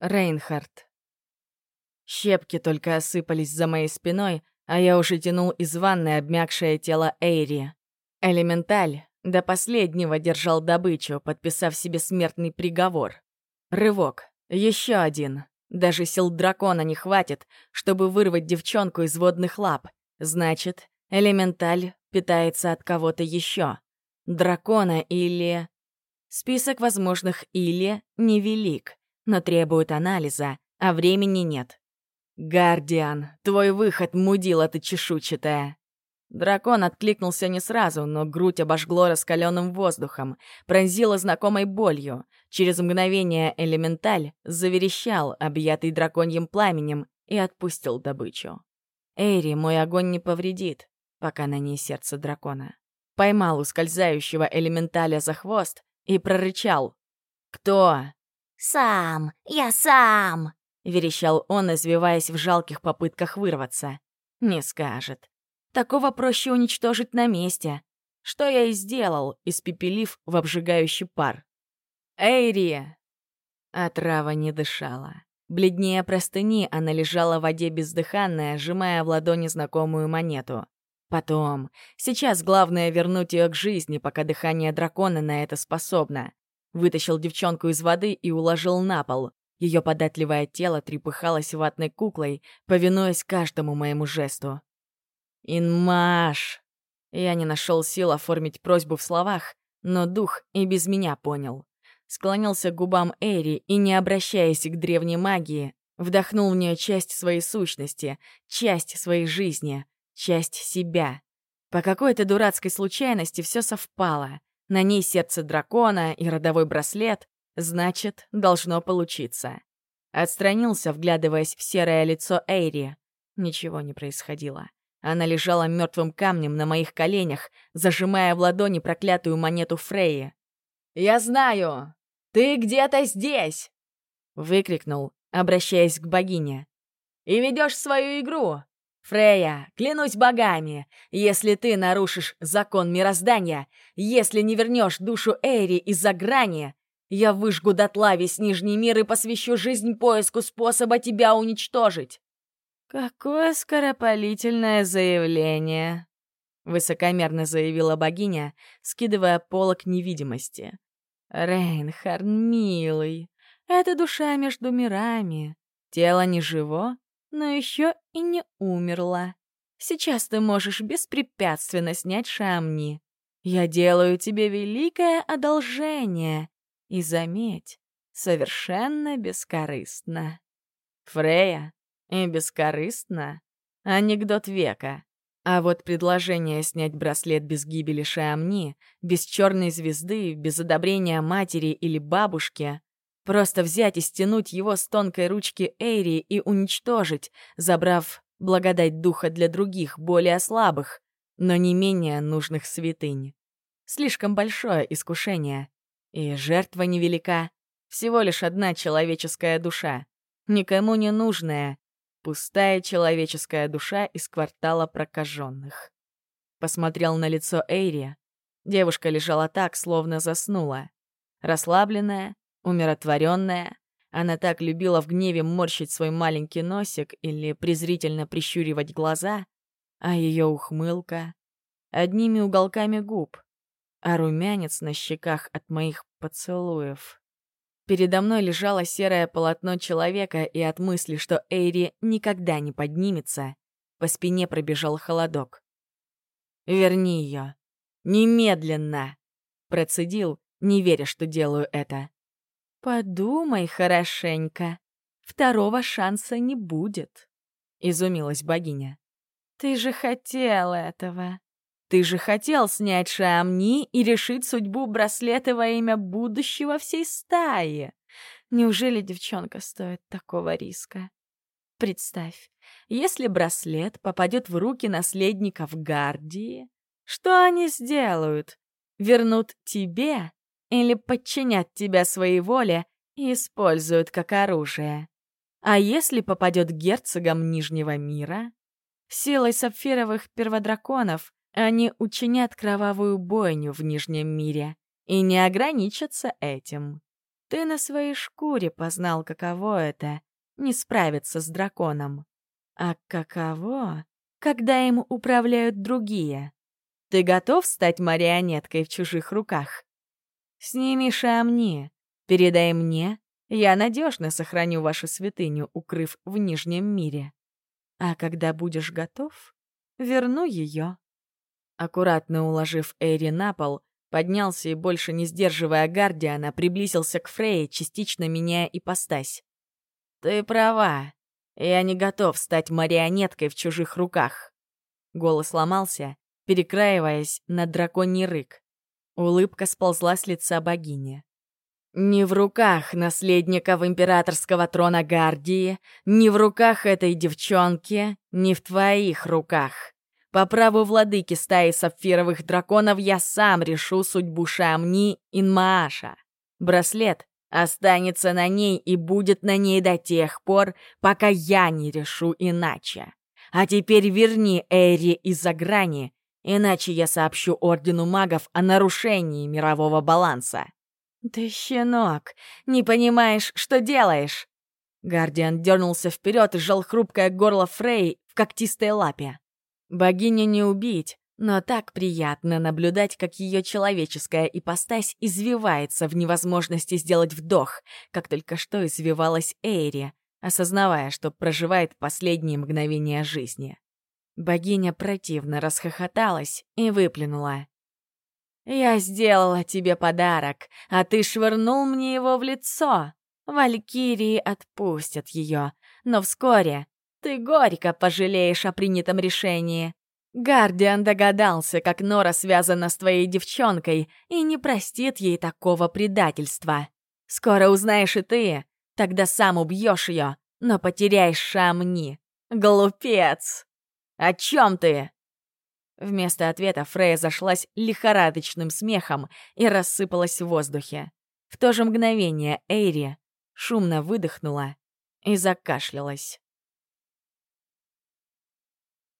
Рейнхард. Щепки только осыпались за моей спиной, а я уже тянул из ванны обмякшее тело Эйри. Элементаль до последнего держал добычу, подписав себе смертный приговор. Рывок. Еще один. Даже сил дракона не хватит, чтобы вырвать девчонку из водных лап. Значит, элементаль питается от кого-то еще. Дракона или... Список возможных «или» невелик но требует анализа, а времени нет. «Гардиан, твой выход, мудила ты чешуйчатая!» Дракон откликнулся не сразу, но грудь обожгло раскаленным воздухом, пронзила знакомой болью. Через мгновение элементаль заверещал, объятый драконьим пламенем, и отпустил добычу. Эйри мой огонь не повредит, пока на ней сердце дракона. Поймал ускользающего элементаля за хвост и прорычал. «Кто?» «Сам! Я сам!» — верещал он, извиваясь в жалких попытках вырваться. «Не скажет. Такого проще уничтожить на месте. Что я и сделал, испепелив в обжигающий пар. «Эйри!» А трава не дышала. Бледнее простыни она лежала в воде бездыханная, сжимая в ладони знакомую монету. Потом. Сейчас главное вернуть ее к жизни, пока дыхание дракона на это способно. Вытащил девчонку из воды и уложил на пол. Ее податливое тело трепыхалось ватной куклой, повинуясь каждому моему жесту. «Инмаш!» Я не нашел сил оформить просьбу в словах, но дух и без меня понял. Склонился к губам Эри и, не обращаясь к древней магии, вдохнул в нее часть своей сущности, часть своей жизни, часть себя. По какой-то дурацкой случайности все совпало. На ней сердце дракона и родовой браслет, значит, должно получиться. Отстранился, вглядываясь в серое лицо Эйри. Ничего не происходило. Она лежала мертвым камнем на моих коленях, зажимая в ладони проклятую монету Фрейи. «Я знаю! Ты где-то здесь!» — выкрикнул, обращаясь к богине. «И ведешь свою игру! Фрея, клянусь богами, если ты нарушишь закон мироздания, если не вернешь душу Эри из-за грани, я выжгу дотла весь Нижний мир и посвящу жизнь поиску способа тебя уничтожить. Какое скоропалительное заявление, высокомерно заявила богиня, скидывая полок невидимости. Рейнхард, милый, это душа между мирами. Тело не живо, но еще и не умерла. Сейчас ты можешь беспрепятственно снять шамни. Я делаю тебе великое одолжение. И заметь, совершенно бескорыстно. Фрея и бескорыстно — анекдот века. А вот предложение снять браслет без гибели Шамни, без черной звезды, без одобрения матери или бабушки Просто взять и стянуть его с тонкой ручки Эйри и уничтожить, забрав благодать духа для других, более слабых, но не менее нужных святынь. Слишком большое искушение. И жертва невелика. Всего лишь одна человеческая душа. Никому не нужная. Пустая человеческая душа из квартала прокаженных. Посмотрел на лицо Эйри. Девушка лежала так, словно заснула. Расслабленная, умиротворенная. Она так любила в гневе морщить свой маленький носик или презрительно прищуривать глаза, а ее ухмылка одними уголками губ, а румянец на щеках от моих поцелуев. Передо мной лежало серое полотно человека, и от мысли, что Эйри никогда не поднимется, по спине пробежал холодок. «Верни ее! Немедленно!» Процедил, не веря, что делаю это. «Подумай хорошенько. Второго шанса не будет», — изумилась богиня. «Ты же хотел этого. Ты же хотел снять Шамни и решить судьбу браслета во имя будущего всей стаи. Неужели девчонка стоит такого риска? Представь, если браслет попадет в руки наследников Гардии, что они сделают? Вернут тебе или подчинят тебя своей воле и используют как оружие. А если попадет герцогам Нижнего мира? Силой сапфировых перводраконов они учинят кровавую бойню в Нижнем мире и не ограничатся этим. Ты на своей шкуре познал, каково это — не справиться с драконом. А каково, когда им управляют другие? Ты готов стать марионеткой в чужих руках? Сними шамни, передай мне, я надежно сохраню вашу святыню, укрыв в Нижнем мире. А когда будешь готов, верну ее. Аккуратно уложив Эри на пол, поднялся и, больше не сдерживая Гардиана, приблизился к Фрейе, частично меняя ипостась. «Ты права. Я не готов стать марионеткой в чужих руках». Голос ломался, перекраиваясь на драконий рык. Улыбка сползла с лица богини. Не в руках наследников императорского трона Гардии, не в руках этой девчонки, не в твоих руках. По праву владыки стаи сапфировых драконов я сам решу судьбу Шамни Инмааша. Браслет останется на ней и будет на ней до тех пор, пока я не решу иначе. А теперь верни Эри из-за грани, иначе я сообщу Ордену магов о нарушении мирового баланса. «Ты щенок, не понимаешь, что делаешь!» Гардиан дернулся вперед и сжал хрупкое горло Фрей в когтистой лапе. Богиню не убить, но так приятно наблюдать, как ее человеческая ипостась извивается в невозможности сделать вдох, как только что извивалась Эйри, осознавая, что проживает последние мгновения жизни. Богиня противно расхохоталась и выплюнула. «Я сделала тебе подарок, а ты швырнул мне его в лицо. Валькирии отпустят ее, но вскоре ты горько пожалеешь о принятом решении. Гардиан догадался, как Нора связана с твоей девчонкой, и не простит ей такого предательства. Скоро узнаешь и ты, тогда сам убьешь ее, но потеряешь Шамни. Глупец! О чем ты?» Вместо ответа Фрея зашлась лихорадочным смехом и рассыпалась в воздухе. В то же мгновение Эйри шумно выдохнула и закашлялась.